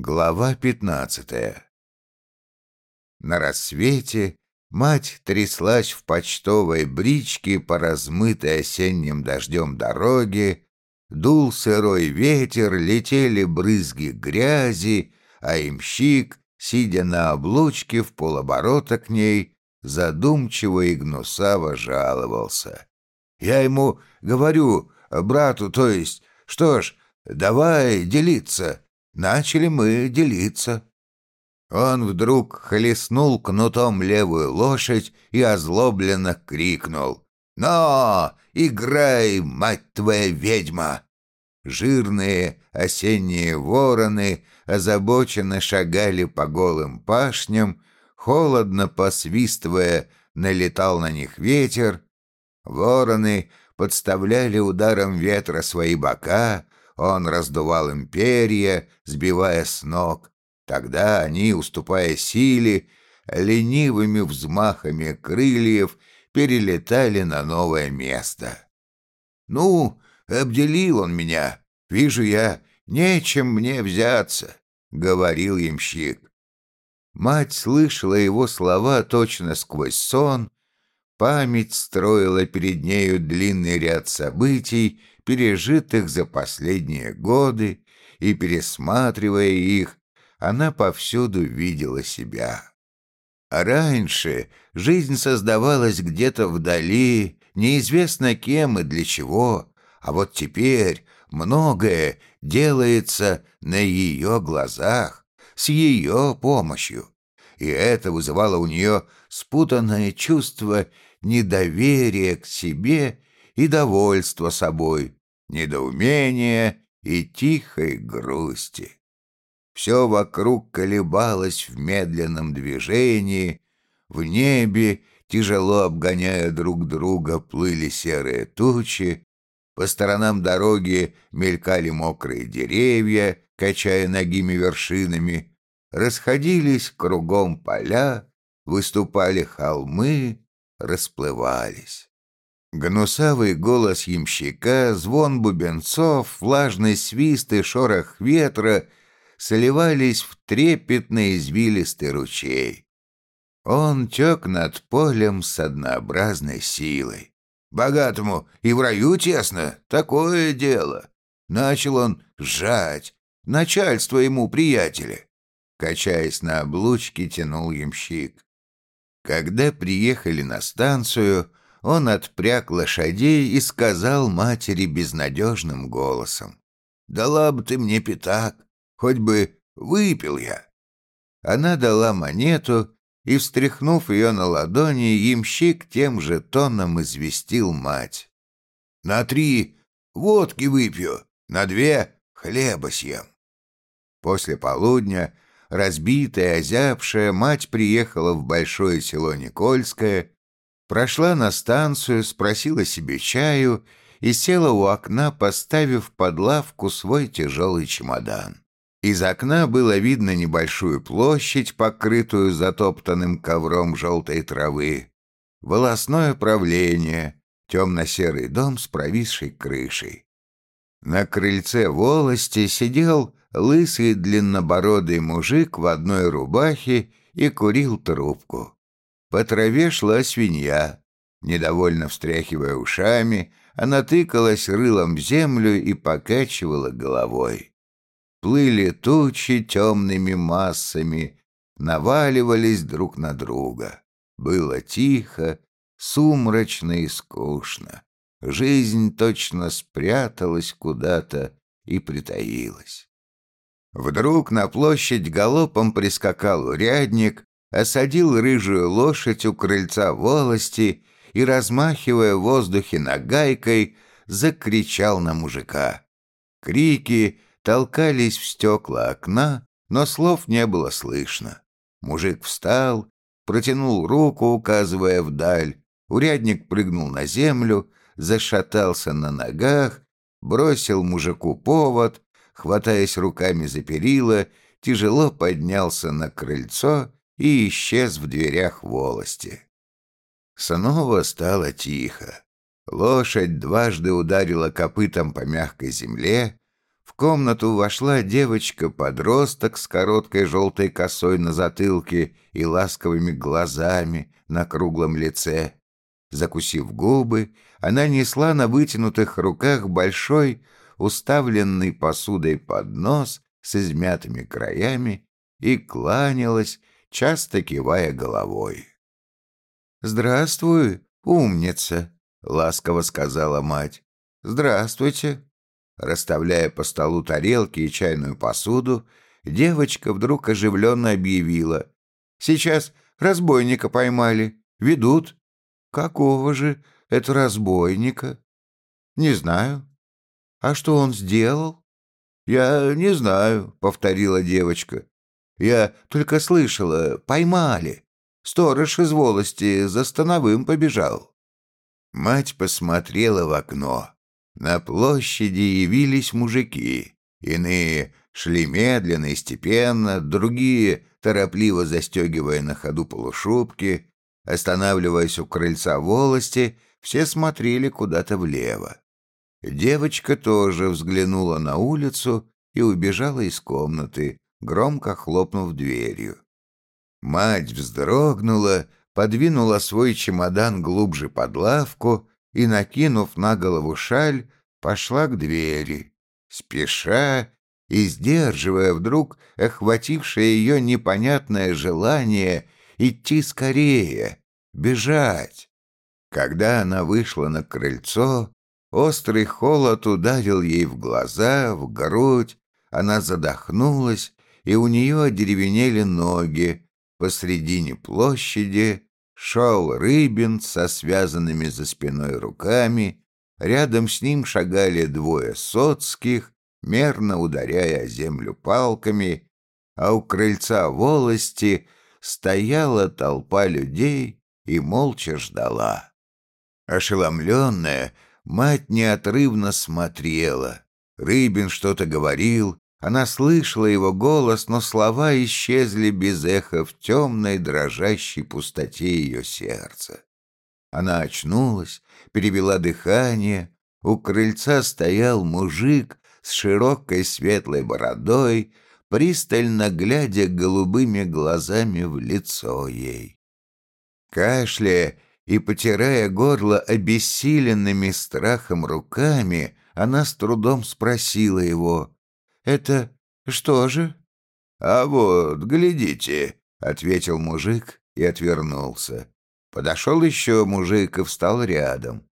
Глава пятнадцатая На рассвете мать тряслась в почтовой бричке по размытой осенним дождем дороге, дул сырой ветер, летели брызги грязи, а имщик, сидя на облучке в полоборота к ней, задумчиво и гнусаво жаловался. Я ему говорю, брату, то есть, что ж, давай делиться. Начали мы делиться. Он вдруг хлестнул кнутом левую лошадь и озлобленно крикнул. «Но! Играй, мать твоя ведьма!» Жирные осенние вороны озабоченно шагали по голым пашням, холодно посвистывая, налетал на них ветер. Вороны подставляли ударом ветра свои бока, он раздувал им перья, сбивая с ног. Тогда они, уступая силе, ленивыми взмахами крыльев перелетали на новое место. «Ну, обделил он меня. Вижу я, нечем мне взяться», — говорил ямщик. Мать слышала его слова точно сквозь сон, память строила перед нею длинный ряд событий, пережитых за последние годы, и, пересматривая их, она повсюду видела себя. А раньше жизнь создавалась где-то вдали, неизвестно кем и для чего, а вот теперь многое делается на ее глазах, с ее помощью. И это вызывало у нее спутанное чувство недоверия к себе и довольства собой, недоумения и тихой грусти. Все вокруг колебалось в медленном движении, в небе, тяжело обгоняя друг друга, плыли серые тучи, по сторонам дороги мелькали мокрые деревья, качая ногими вершинами, расходились кругом поля, выступали холмы, расплывались. Гнусавый голос ямщика, звон бубенцов, влажный свист и шорох ветра сливались в трепетный извилистый ручей. Он тек над полем с однообразной силой. Богатому и в раю тесно, такое дело. Начал он сжать, начальство ему приятеля. Качаясь на облучке, тянул ямщик. Когда приехали на станцию, он отпряг лошадей и сказал матери безнадежным голосом. «Дала бы ты мне пятак, хоть бы выпил я». Она дала монету, и, встряхнув ее на ладони, ямщик тем же тоном известил мать. «На три водки выпью, на две хлеба съем». После полудня, разбитая, озябшая, мать приехала в большое село Никольское, прошла на станцию, спросила себе чаю и села у окна, поставив под лавку свой тяжелый чемодан. Из окна было видно небольшую площадь, покрытую затоптанным ковром желтой травы, волосное правление, темно-серый дом с провисшей крышей. На крыльце волости сидел лысый длиннобородый мужик в одной рубахе и курил трубку. По траве шла свинья. Недовольно встряхивая ушами, она тыкалась рылом в землю и покачивала головой. Плыли тучи темными массами, наваливались друг на друга. Было тихо, сумрачно и скучно. Жизнь точно спряталась куда-то и притаилась. Вдруг на площадь галопом прискакал урядник, осадил рыжую лошадь у крыльца волости и, размахивая в воздухе нагайкой, закричал на мужика. Крики толкались в стекла окна, но слов не было слышно. Мужик встал, протянул руку, указывая вдаль. Урядник прыгнул на землю, зашатался на ногах, бросил мужику повод, хватаясь руками за перила, тяжело поднялся на крыльцо и исчез в дверях волости. Снова стало тихо. Лошадь дважды ударила копытом по мягкой земле, в комнату вошла девочка-подросток с короткой желтой косой на затылке и ласковыми глазами на круглом лице. Закусив губы, она несла на вытянутых руках большой, уставленный посудой поднос с измятыми краями и кланялась, часто кивая головой. «Здравствуй, умница!» — ласково сказала мать. «Здравствуйте!» Расставляя по столу тарелки и чайную посуду, девочка вдруг оживленно объявила. «Сейчас разбойника поймали. Ведут». «Какого же это разбойника?» «Не знаю». «А что он сделал?» «Я не знаю», — повторила девочка. «Я только слышала, поймали. Сторож из волости за Становым побежал». Мать посмотрела в окно. На площади явились мужики. Иные шли медленно и степенно, другие, торопливо застегивая на ходу полушубки, останавливаясь у крыльца волости, все смотрели куда-то влево. Девочка тоже взглянула на улицу и убежала из комнаты, громко хлопнув дверью. Мать вздрогнула, подвинула свой чемодан глубже под лавку и, накинув на голову шаль, пошла к двери, спеша и сдерживая вдруг охватившее ее непонятное желание идти скорее, бежать. Когда она вышла на крыльцо, острый холод ударил ей в глаза, в грудь, она задохнулась, и у нее одеревенели ноги. Посредине площади Шел Рыбин со связанными за спиной руками, рядом с ним шагали двое соцких, мерно ударяя землю палками, а у крыльца волости стояла толпа людей и молча ждала. Ошеломленная, мать неотрывно смотрела. Рыбин что-то говорил, она слышала его голос, но слова исчезли без эха в темной дрожащей пустоте ее сердца. Она очнулась, перевела дыхание. У крыльца стоял мужик с широкой светлой бородой, пристально глядя голубыми глазами в лицо ей. Кашляя и потирая горло обессиленными страхом руками, она с трудом спросила его — «Это что же?» «А вот, глядите», — ответил мужик и отвернулся. Подошел еще мужик и встал рядом.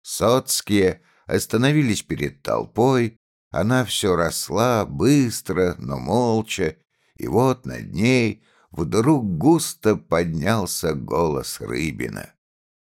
Соцкие остановились перед толпой, она все росла быстро, но молча, и вот над ней вдруг густо поднялся голос Рыбина.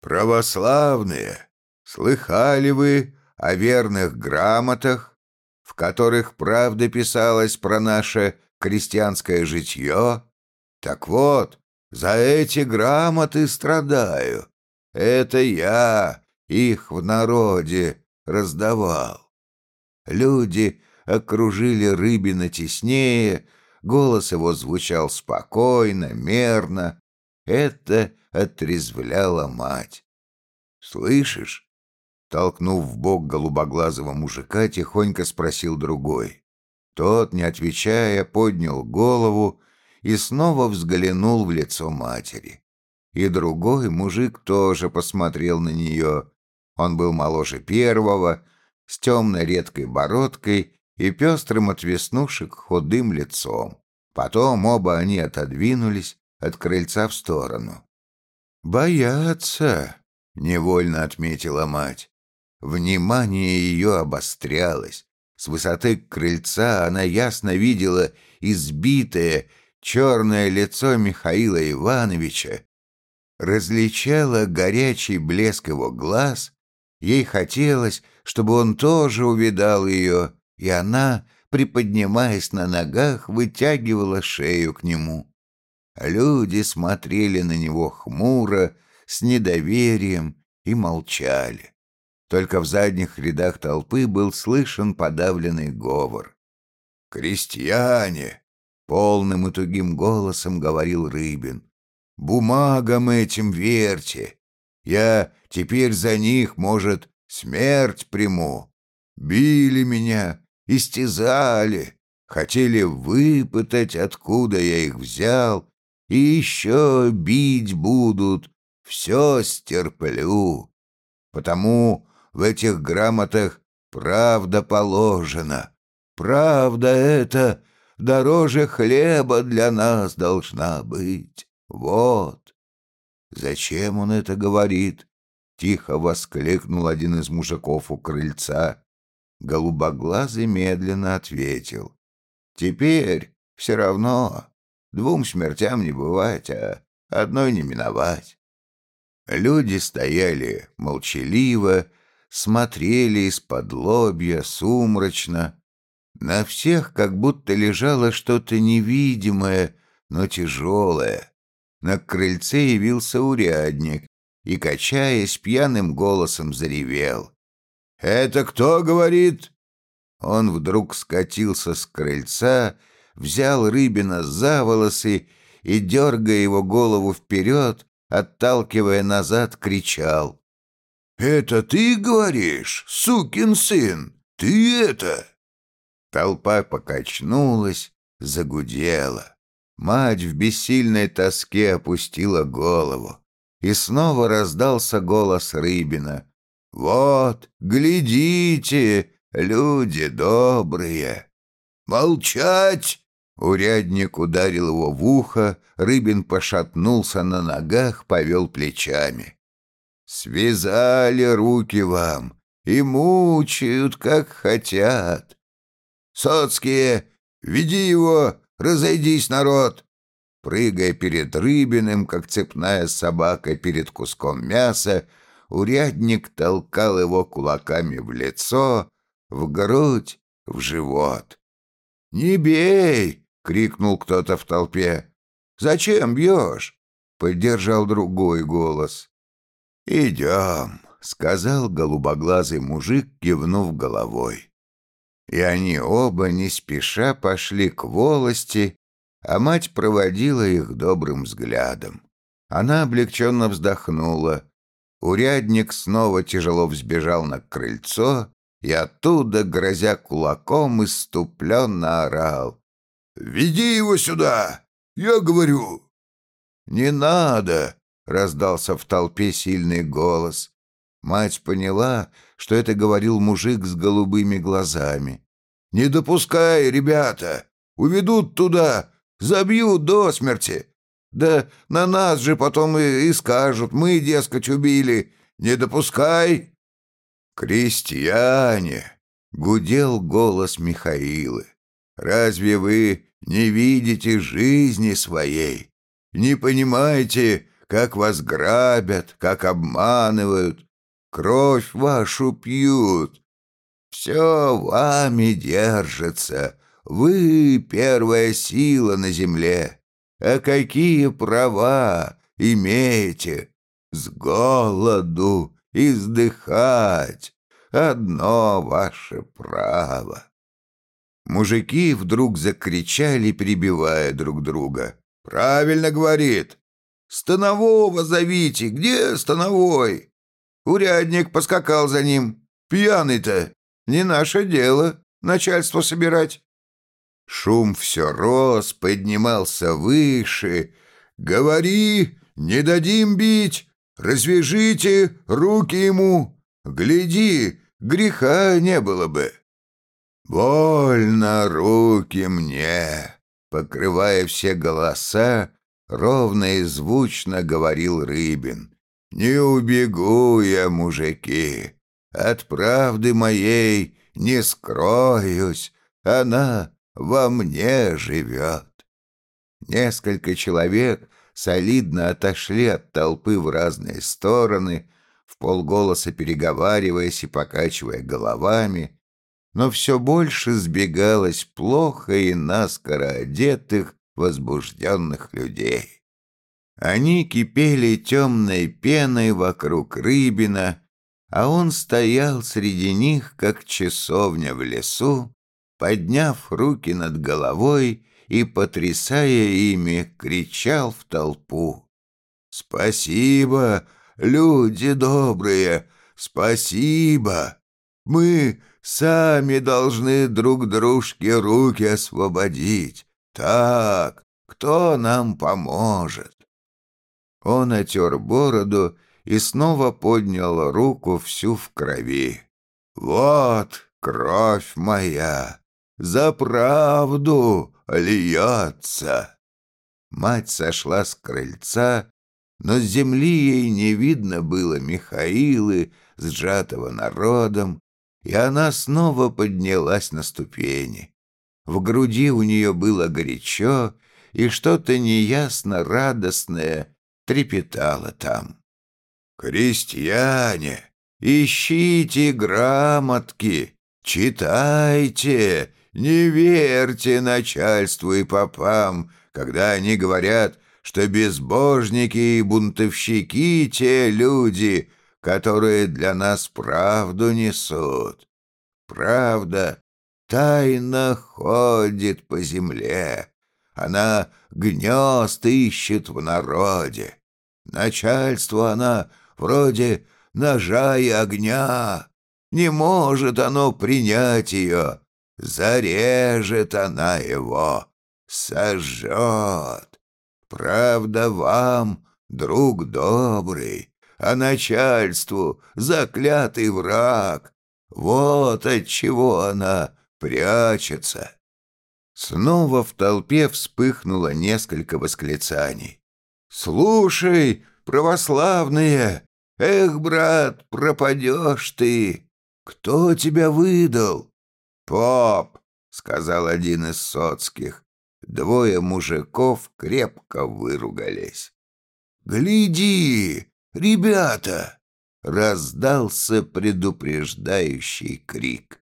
«Православные, слыхали вы о верных грамотах, в которых правда писалось про наше крестьянское житье. Так вот, за эти грамоты страдаю. Это я их в народе раздавал. Люди окружили Рыбина теснее, голос его звучал спокойно, мерно. Это отрезвляла мать. «Слышишь, Толкнув в бок голубоглазого мужика, тихонько спросил другой. Тот, не отвечая, поднял голову и снова взглянул в лицо матери. И другой мужик тоже посмотрел на нее. Он был моложе первого, с темной редкой бородкой и пестрым от веснушек худым лицом. Потом оба они отодвинулись от крыльца в сторону. «Боятся», — невольно отметила мать. Внимание ее обострялось. С высоты крыльца она ясно видела избитое черное лицо Михаила Ивановича, различала горячий блеск его глаз, ей хотелось, чтобы он тоже увидал ее, и она, приподнимаясь на ногах, вытягивала шею к нему. Люди смотрели на него хмуро, с недоверием и молчали. Только в задних рядах толпы был слышен подавленный говор. «Крестьяне!» — полным и тугим голосом говорил Рыбин. «Бумагам этим верьте. Я теперь за них, может, смерть приму. Били меня, истязали, хотели выпытать, откуда я их взял, и еще бить будут, все стерплю. Потому в этих грамотах правда положена. Правда это дороже хлеба для нас должна быть. Вот. Зачем он это говорит? Тихо воскликнул один из мужиков у крыльца. Голубоглазый медленно ответил. Теперь все равно двум смертям не бывать, а одной не миновать. Люди стояли молчаливо, смотрели из-под лобья, сумрачно. На всех как будто лежало что-то невидимое, но тяжелое. На крыльце явился урядник и, качаясь, пьяным голосом заревел. «Это кто говорит?» Он вдруг скатился с крыльца, взял Рыбина за волосы и, дергая его голову вперед, отталкивая назад, кричал. «Это ты говоришь, сукин сын? Ты это?» Толпа покачнулась, загудела. Мать в бессильной тоске опустила голову. И снова раздался голос Рыбина. «Вот, глядите, люди добрые!» «Молчать!» Урядник ударил его в ухо, Рыбин пошатнулся на ногах, повел плечами. «Связали руки вам и мучают, как хотят. Соцкие, веди его, разойдись, народ!» Прыгая перед Рыбиным, как цепная собака перед куском мяса, урядник толкал его кулаками в лицо, в грудь, в живот. «Не бей!» — крикнул кто-то в толпе. «Зачем бьешь?» — поддержал другой голос. «Идем», — сказал голубоглазый мужик, кивнув головой. И они оба не спеша пошли к волости, а мать проводила их добрым взглядом. Она облегченно вздохнула. Урядник снова тяжело взбежал на крыльцо и оттуда, грозя кулаком, иступленно орал. «Веди его сюда! Я говорю!» «Не надо!» — раздался в толпе сильный голос. Мать поняла, что это говорил мужик с голубыми глазами. «Не допускай, ребята! Уведут туда! Забьют до смерти! Да на нас же потом и, и скажут, мы, дескать, убили! Не допускай!» «Крестьяне!» — гудел голос Михаилы. «Разве вы не видите жизни своей? Не понимаете, как вас грабят, как обманывают, кровь вашу пьют? Все вами держится, вы первая сила на земле. А какие права имеете? С голоду издыхать. Одно ваше право. Мужики вдруг закричали, перебивая друг друга. «Правильно говорит! Станового зовите! Где Становой?» Урядник поскакал за ним. «Пьяный-то! Не наше дело начальство собирать!» Шум все рос, поднимался выше. «Говори, не дадим бить! Развяжите руки ему! Гляди, греха не было бы!» «Больно руки мне!» Покрывая все голоса, ровно и звучно говорил Рыбин. «Не убегу я, мужики, от правды моей не скроюсь, она во мне живет». Несколько человек солидно отошли от толпы в разные стороны, в полголоса переговариваясь и покачивая головами, но все больше сбегалось плохо и наскоро одетых, возбужденных людей. Они кипели темной пеной вокруг Рыбина, а он стоял среди них, как часовня в лесу, подняв руки над головой и, потрясая ими, кричал в толпу. «Спасибо, люди добрые, спасибо! Мы Сами должны друг дружке руки освободить. Так, кто нам поможет?» Он отер бороду и снова поднял руку всю в крови. «Вот кровь моя, за правду льется!» Мать сошла с крыльца, но с земли ей не видно было Михаилы, сжатого народом, и она снова поднялась на ступени. В груди у нее было горячо, и что-то неясно радостное трепетало там. «Крестьяне, ищите грамотки, читайте, не верьте начальству и попам, когда они говорят, что безбожники и бунтовщики — те люди, которые для нас правду несут. Правда тайно ходит по земле, она гнезд ищет в народе. Начальство она вроде ножа и огня. Не может оно принять ее. Зарежет она его, сожжет. Правда вам, друг добрый, а начальству заклятый враг. Вот от чего она прячется. Снова в толпе вспыхнуло несколько восклицаний. «Слушай, православные! Эх, брат, пропадешь ты! Кто тебя выдал?» «Поп!» — сказал один из соцких. Двое мужиков крепко выругались. «Гляди, ребята!» — раздался предупреждающий крик.